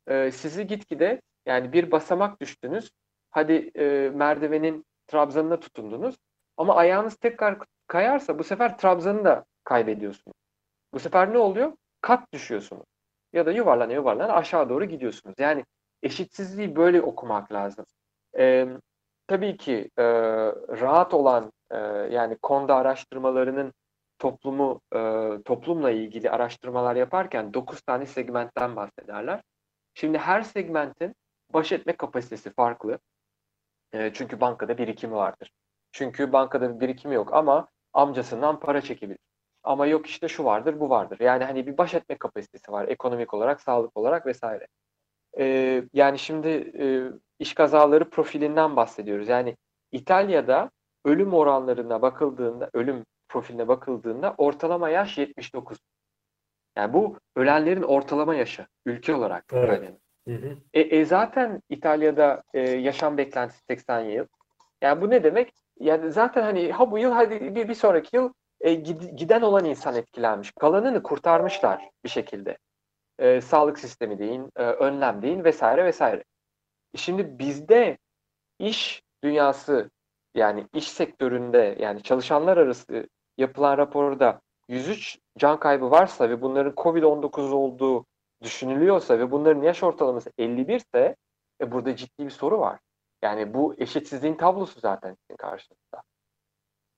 e, sizi gitgide yani bir basamak düştünüz hadi e, merdivenin trabzanına tutundunuz ama ayağınız tekrar kayarsa bu sefer trabzanı da kaybediyorsunuz. Bu sefer ne oluyor? Kat düşüyorsunuz. Ya da yuvarlana yuvarlana aşağı doğru gidiyorsunuz. Yani eşitsizliği böyle okumak lazım. E, tabii ki e, rahat olan e, yani konda araştırmalarının toplumu e, toplumla ilgili araştırmalar yaparken 9 tane segmentten bahsederler. Şimdi her segmentin baş etme kapasitesi farklı. E, çünkü bankada birikimi vardır. Çünkü bankada bir birikimi yok ama amcasından para çekebilir. Ama yok işte şu vardır, bu vardır. Yani hani bir baş etme kapasitesi var ekonomik olarak, sağlık olarak vesaire. E, yani şimdi e, iş kazaları profilinden bahsediyoruz. Yani İtalya'da ölüm oranlarına bakıldığında, ölüm profiline bakıldığında ortalama yaş 79. Yani bu ölenlerin ortalama yaşı ülke olarak evet. Hı hı. E, e zaten İtalya'da e, yaşam beklentisi 80 yıl. Yani bu ne demek? Yani zaten hani ha bu yıl hadi bir, bir sonraki yıl e, giden olan insan etkilenmiş. Kalanını kurtarmışlar bir şekilde. E, sağlık sistemi deyin, e, önlem deyin vesaire vesaire. Şimdi bizde iş dünyası yani iş sektöründe yani çalışanlar arası yapılan raporda 103 can kaybı varsa ve bunların COVID-19 olduğu düşünülüyorsa ve bunların yaş ortalaması 51 ise e, burada ciddi bir soru var. Yani bu eşitsizliğin tablosu zaten sizin karşınızda.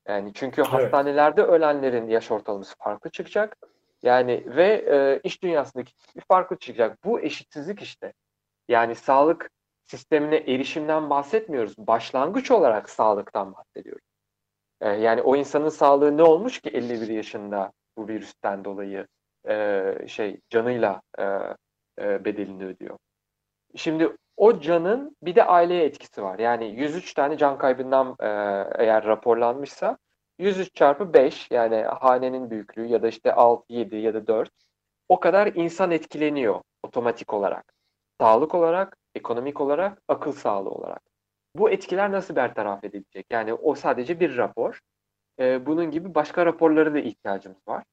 Yani çünkü evet. hastanelerde ölenlerin yaş ortalaması farklı çıkacak. Yani ve e, iş dünyasındaki farklı çıkacak. Bu eşitsizlik işte. Yani sağlık sistemine erişimden bahsetmiyoruz. Başlangıç olarak sağlıktan bahsediyoruz. E, yani o insanın sağlığı ne olmuş ki 51 yaşında bu virüsten dolayı e, şey canıyla e, e, bedelini ödüyor. Şimdi o canın bir de aileye etkisi var. Yani 103 tane can kaybından e, eğer raporlanmışsa 103 çarpı 5 yani hanenin büyüklüğü ya da işte 6, 7 ya da 4 o kadar insan etkileniyor otomatik olarak. Sağlık olarak, ekonomik olarak, akıl sağlığı olarak. Bu etkiler nasıl bertaraf edilecek? Yani o sadece bir rapor. E, bunun gibi başka raporlara da ihtiyacımız var.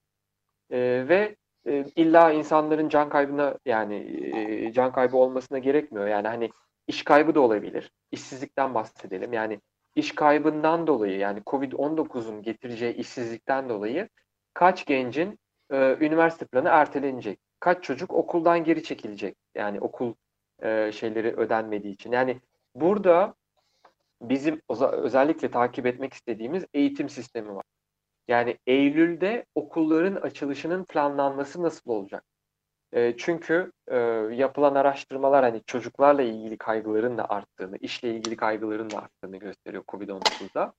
E, ve e, illa insanların can kaybına yani e, can kaybı olmasına gerekmiyor. Yani hani iş kaybı da olabilir. İşsizlikten bahsedelim. Yani iş kaybından dolayı yani Covid-19'un getireceği işsizlikten dolayı kaç gencin e, üniversite planı ertelenecek? Kaç çocuk okuldan geri çekilecek? Yani okul e, şeyleri ödenmediği için. Yani burada bizim özellikle takip etmek istediğimiz eğitim sistemi var. Yani Eylül'de okulların açılışının planlanması nasıl olacak? E, çünkü e, yapılan araştırmalar hani çocuklarla ilgili kaygıların da arttığını, işle ilgili kaygıların da arttığını gösteriyor COVID-19'da.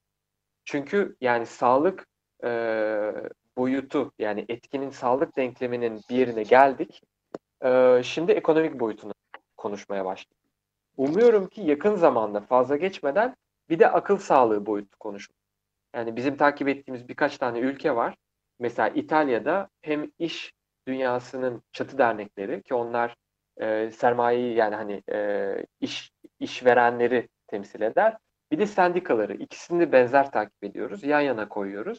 Çünkü yani sağlık e, boyutu yani etkinin sağlık denkleminin bir yerine geldik. E, şimdi ekonomik boyutunu konuşmaya başladık. Umuyorum ki yakın zamanda fazla geçmeden bir de akıl sağlığı boyutu konuşulur. Yani bizim takip ettiğimiz birkaç tane ülke var. Mesela İtalya'da hem iş dünyasının çatı dernekleri ki onlar e, sermayeyi yani hani e, iş işverenleri temsil eder. Bir de sendikaları. İkisini benzer takip ediyoruz. Yan yana koyuyoruz.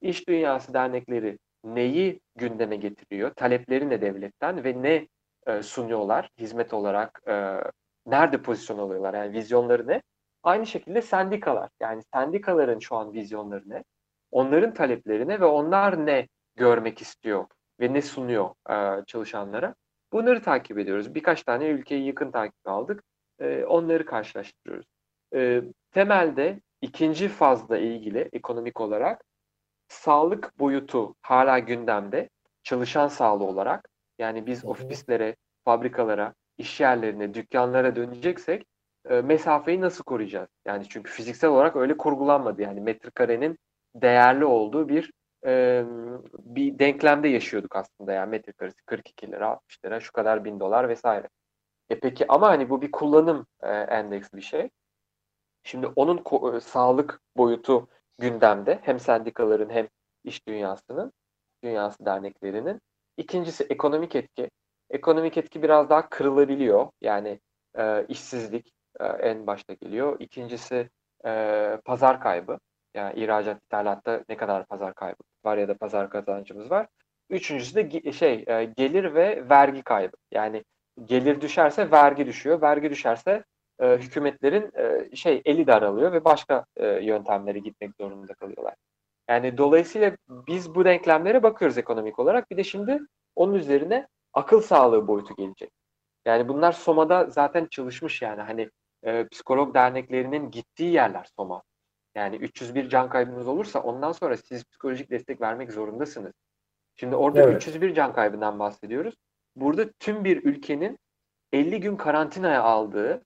İş dünyası dernekleri neyi gündeme getiriyor? Talepleri ne devletten ve ne e, sunuyorlar hizmet olarak? E, nerede pozisyon alıyorlar? Yani vizyonları ne? Aynı şekilde sendikalar. Yani sendikaların şu an vizyonları ne? Onların taleplerine ve onlar ne görmek istiyor ve ne sunuyor e, çalışanlara? Bunları takip ediyoruz. Birkaç tane ülkeyi yakın takip aldık. E, onları karşılaştırıyoruz. E, temelde ikinci fazla ilgili ekonomik olarak sağlık boyutu hala gündemde. Çalışan sağlığı olarak. Yani biz ofislere, fabrikalara, iş yerlerine, dükkanlara döneceksek e, mesafeyi nasıl koruyacağız? Yani çünkü fiziksel olarak öyle kurgulanmadı. Yani metrekarenin değerli olduğu bir e, bir denklemde yaşıyorduk aslında yani metrekaresi 42 lira 60 lira şu kadar bin dolar vesaire. E peki ama hani bu bir kullanım e, endeksli bir şey. Şimdi onun ko- e, sağlık boyutu gündemde hem sendikaların hem iş dünyasının, dünyası derneklerinin. İkincisi ekonomik etki. Ekonomik etki biraz daha kırılabiliyor. Yani e, işsizlik e, en başta geliyor. İkincisi e, pazar kaybı. Yani ihracat ithalatta ne kadar pazar kaybı var ya da pazar kazancımız var. Üçüncüsü de şey e, gelir ve vergi kaybı. Yani gelir düşerse vergi düşüyor. Vergi düşerse e, hükümetlerin e, şey eli daralıyor ve başka e, yöntemlere gitmek zorunda kalıyorlar. Yani dolayısıyla biz bu denklemlere bakıyoruz ekonomik olarak. Bir de şimdi onun üzerine akıl sağlığı boyutu gelecek. Yani bunlar Soma'da zaten çalışmış yani hani e, psikolog derneklerinin gittiği yerler Soma. Yani 301 can kaybınız olursa ondan sonra siz psikolojik destek vermek zorundasınız. Şimdi orada evet. 301 can kaybından bahsediyoruz. Burada tüm bir ülkenin 50 gün karantinaya aldığı,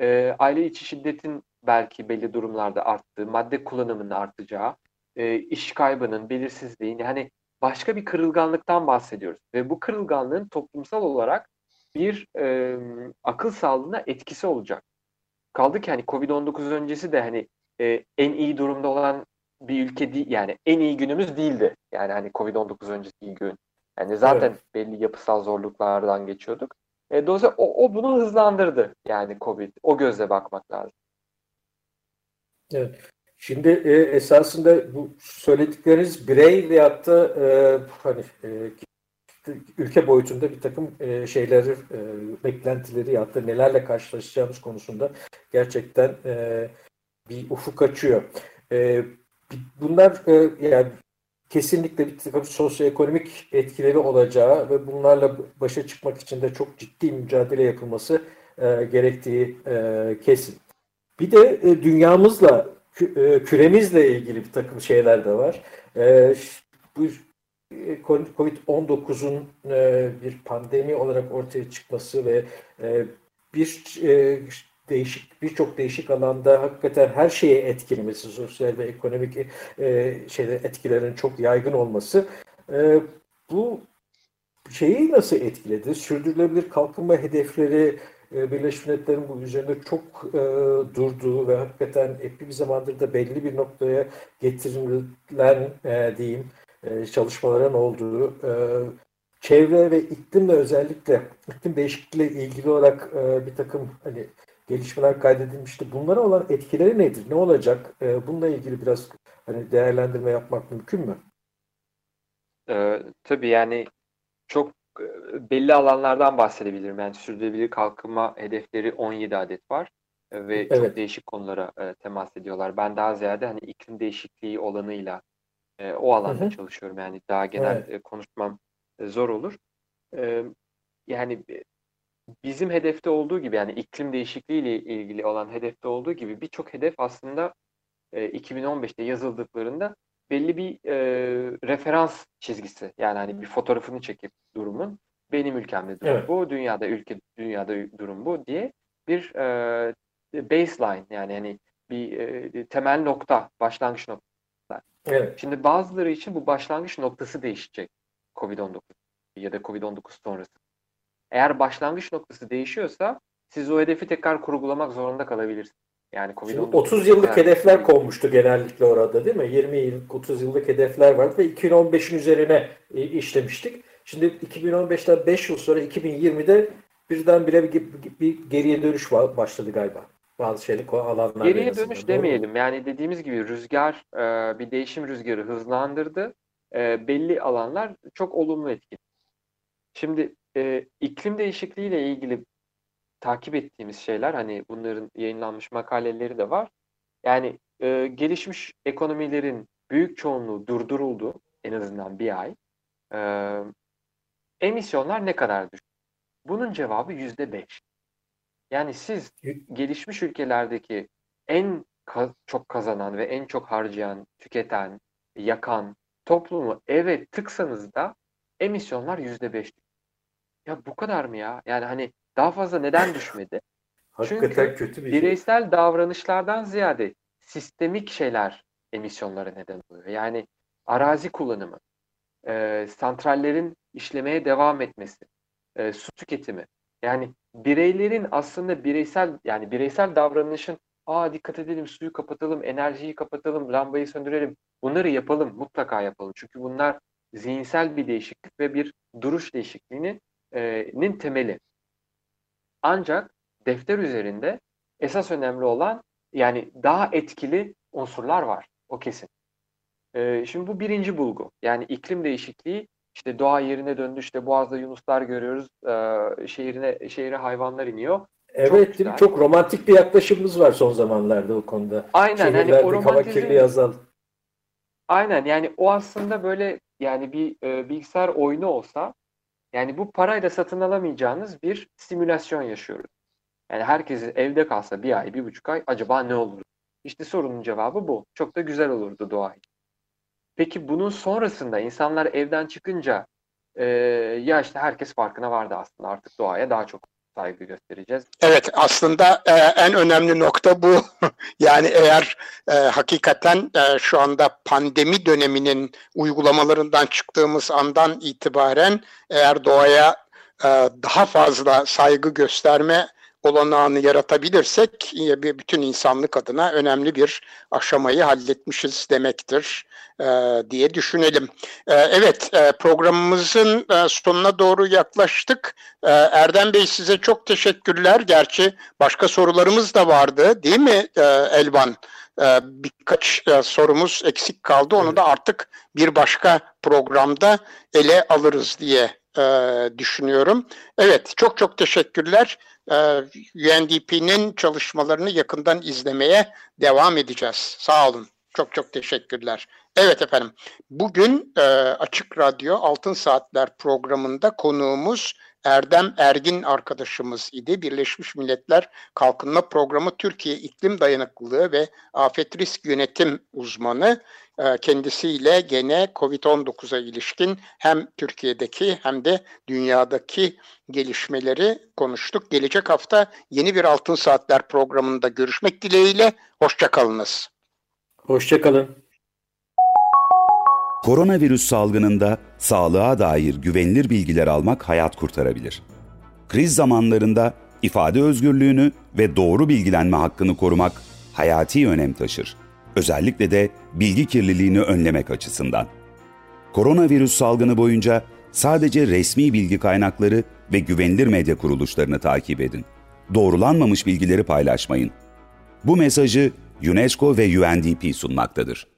e, aile içi şiddetin belki belli durumlarda arttığı, madde kullanımının artacağı, e, iş kaybının, belirsizliğin yani başka bir kırılganlıktan bahsediyoruz. Ve bu kırılganlığın toplumsal olarak bir e, akıl sağlığına etkisi olacak. Kaldı ki hani Covid-19 öncesi de hani e, en iyi durumda olan bir ülke değil yani en iyi günümüz değildi. Yani hani Covid-19 öncesi iyi gün. Yani zaten evet. belli yapısal zorluklardan geçiyorduk. E, dolayısıyla o, o bunu hızlandırdı yani Covid. O gözle bakmak lazım. Evet. Şimdi e, esasında bu söyledikleriniz birey veyahut da e, hani e, ülke boyutunda bir takım e, şeyleri, e, beklentileri ya da nelerle karşılaşacağımız konusunda gerçekten e, bir ufuk açıyor. E, bunlar e, yani kesinlikle bir takım sosyoekonomik etkileri olacağı ve bunlarla başa çıkmak için de çok ciddi mücadele yapılması e, gerektiği e, kesin. Bir de e, dünyamızla, küremizle ilgili bir takım şeyler de var. E, bu e, Covid-19'un e, bir pandemi olarak ortaya çıkması ve e, bir e, değişik birçok değişik alanda hakikaten her şeye etkilemesi, sosyal ve ekonomik e, şeyler etkilerin çok yaygın olması e, bu şeyi nasıl etkiledi? Sürdürülebilir kalkınma hedefleri e, Birleşmiş Milletler'in bu üzerinde çok e, durduğu ve hakikaten epey bir zamandır da belli bir noktaya getirilen e, diyeyim e, çalışmaların olduğu e, çevre ve iklimle özellikle iklim değişikliğiyle ilgili olarak e, bir takım hani gelişmeler kaydedilmişti. Bunlara olan etkileri nedir? Ne olacak? E, bununla ilgili biraz hani değerlendirme yapmak mümkün mü? Ee, tabii yani çok e, belli alanlardan bahsedebilirim. Yani sürdürülebilir kalkınma hedefleri 17 adet var e, ve evet. çok değişik konulara e, temas ediyorlar. Ben daha ziyade hani iklim değişikliği olanıyla e, o alanda Hı-hı. çalışıyorum. Yani daha genel evet. e, konuşmam e, zor olur. E, yani bizim hedefte olduğu gibi yani iklim değişikliği ile ilgili olan hedefte olduğu gibi birçok hedef aslında e, 2015'te yazıldıklarında belli bir e, referans çizgisi. Yani hani bir fotoğrafını çekip durumun benim ülkemde durum evet. bu, dünyada ülke dünyada durum bu diye bir e, baseline yani hani bir e, temel nokta, başlangıç noktası. Evet. Şimdi bazıları için bu başlangıç noktası değişecek COVID-19 ya da COVID-19 sonrası. Eğer başlangıç noktası değişiyorsa siz o hedefi tekrar kurgulamak zorunda kalabilirsiniz. Yani Şimdi 30 yıllık hedefler konmuştu genellikle orada değil mi? 20 yıllık 30 yıllık hedefler vardı ve 2015'in üzerine işlemiştik. Şimdi 2015'ten 5 yıl sonra 2020'de birdenbire bir, bir geriye dönüş başladı galiba. Bazı şeylik alanlar. Geriye dönüş demeyelim. Yani dediğimiz gibi rüzgar e, bir değişim rüzgarı hızlandırdı. E, belli alanlar çok olumlu etkili. Şimdi e, iklim değişikliğiyle ilgili takip ettiğimiz şeyler hani bunların yayınlanmış makaleleri de var. Yani e, gelişmiş ekonomilerin büyük çoğunluğu durduruldu en azından bir ay. E, emisyonlar ne kadar düştü? Bunun cevabı yüzde beş. Yani siz gelişmiş ülkelerdeki en ka- çok kazanan ve en çok harcayan, tüketen, yakan toplumu eve tıksanız da emisyonlar yüzde beş. Ya bu kadar mı ya? Yani hani daha fazla neden düşmedi? Hakikaten Çünkü kötü bir şey. bireysel şey. davranışlardan ziyade sistemik şeyler emisyonlara neden oluyor. Yani arazi kullanımı, e, santrallerin işlemeye devam etmesi, e, su tüketimi. Yani bireylerin aslında bireysel yani bireysel davranışın aa dikkat edelim suyu kapatalım, enerjiyi kapatalım, lambayı söndürelim. Bunları yapalım, mutlaka yapalım. Çünkü bunlar zihinsel bir değişiklik ve bir duruş değişikliğinin e, temeli. Ancak defter üzerinde esas önemli olan yani daha etkili unsurlar var. O kesin. E, şimdi bu birinci bulgu. Yani iklim değişikliği işte doğa yerine döndü. İşte Boğaz'da yunuslar görüyoruz. E, şehrine şehre hayvanlar iniyor. Evet çok, mi? çok romantik bir yaklaşımımız var son zamanlarda o konuda. Aynen. hani o romantizm... azal. Aynen yani o aslında böyle yani bir e, bilgisayar oyunu olsa yani bu parayla satın alamayacağınız bir simülasyon yaşıyoruz. Yani herkes evde kalsa bir ay, bir buçuk ay acaba ne olur? İşte sorunun cevabı bu. Çok da güzel olurdu doğa için. Peki bunun sonrasında insanlar evden çıkınca e, ya işte herkes farkına vardı aslında artık doğaya daha çok saygı göstereceğiz. Evet aslında e, en önemli nokta bu. yani eğer e, hakikaten e, şu anda pandemi döneminin uygulamalarından çıktığımız andan itibaren eğer doğaya e, daha fazla saygı gösterme olanağını yaratabilirsek bütün insanlık adına önemli bir aşamayı halletmişiz demektir e, diye düşünelim. E, evet e, programımızın e, sonuna doğru yaklaştık. E, Erdem Bey size çok teşekkürler. Gerçi başka sorularımız da vardı değil mi e, Elvan? E, birkaç e, sorumuz eksik kaldı. Onu da artık bir başka programda ele alırız diye e, düşünüyorum. Evet çok çok teşekkürler. E, UNDP'nin çalışmalarını yakından izlemeye devam edeceğiz. Sağ olun. Çok çok teşekkürler. Evet efendim. Bugün e, Açık Radyo Altın Saatler programında konuğumuz Erdem Ergin arkadaşımız idi. Birleşmiş Milletler Kalkınma Programı Türkiye İklim Dayanıklılığı ve Afet Risk Yönetim uzmanı. E, kendisiyle gene COVID-19'a ilişkin hem Türkiye'deki hem de dünyadaki gelişmeleri konuştuk. Gelecek hafta yeni bir Altın Saatler programında görüşmek dileğiyle. Hoşçakalınız. Hoşçakalın. Koronavirüs salgınında sağlığa dair güvenilir bilgiler almak hayat kurtarabilir. Kriz zamanlarında ifade özgürlüğünü ve doğru bilgilenme hakkını korumak hayati önem taşır. Özellikle de bilgi kirliliğini önlemek açısından. Koronavirüs salgını boyunca sadece resmi bilgi kaynakları ve güvenilir medya kuruluşlarını takip edin. Doğrulanmamış bilgileri paylaşmayın. Bu mesajı UNESCO ve UNDP sunmaktadır.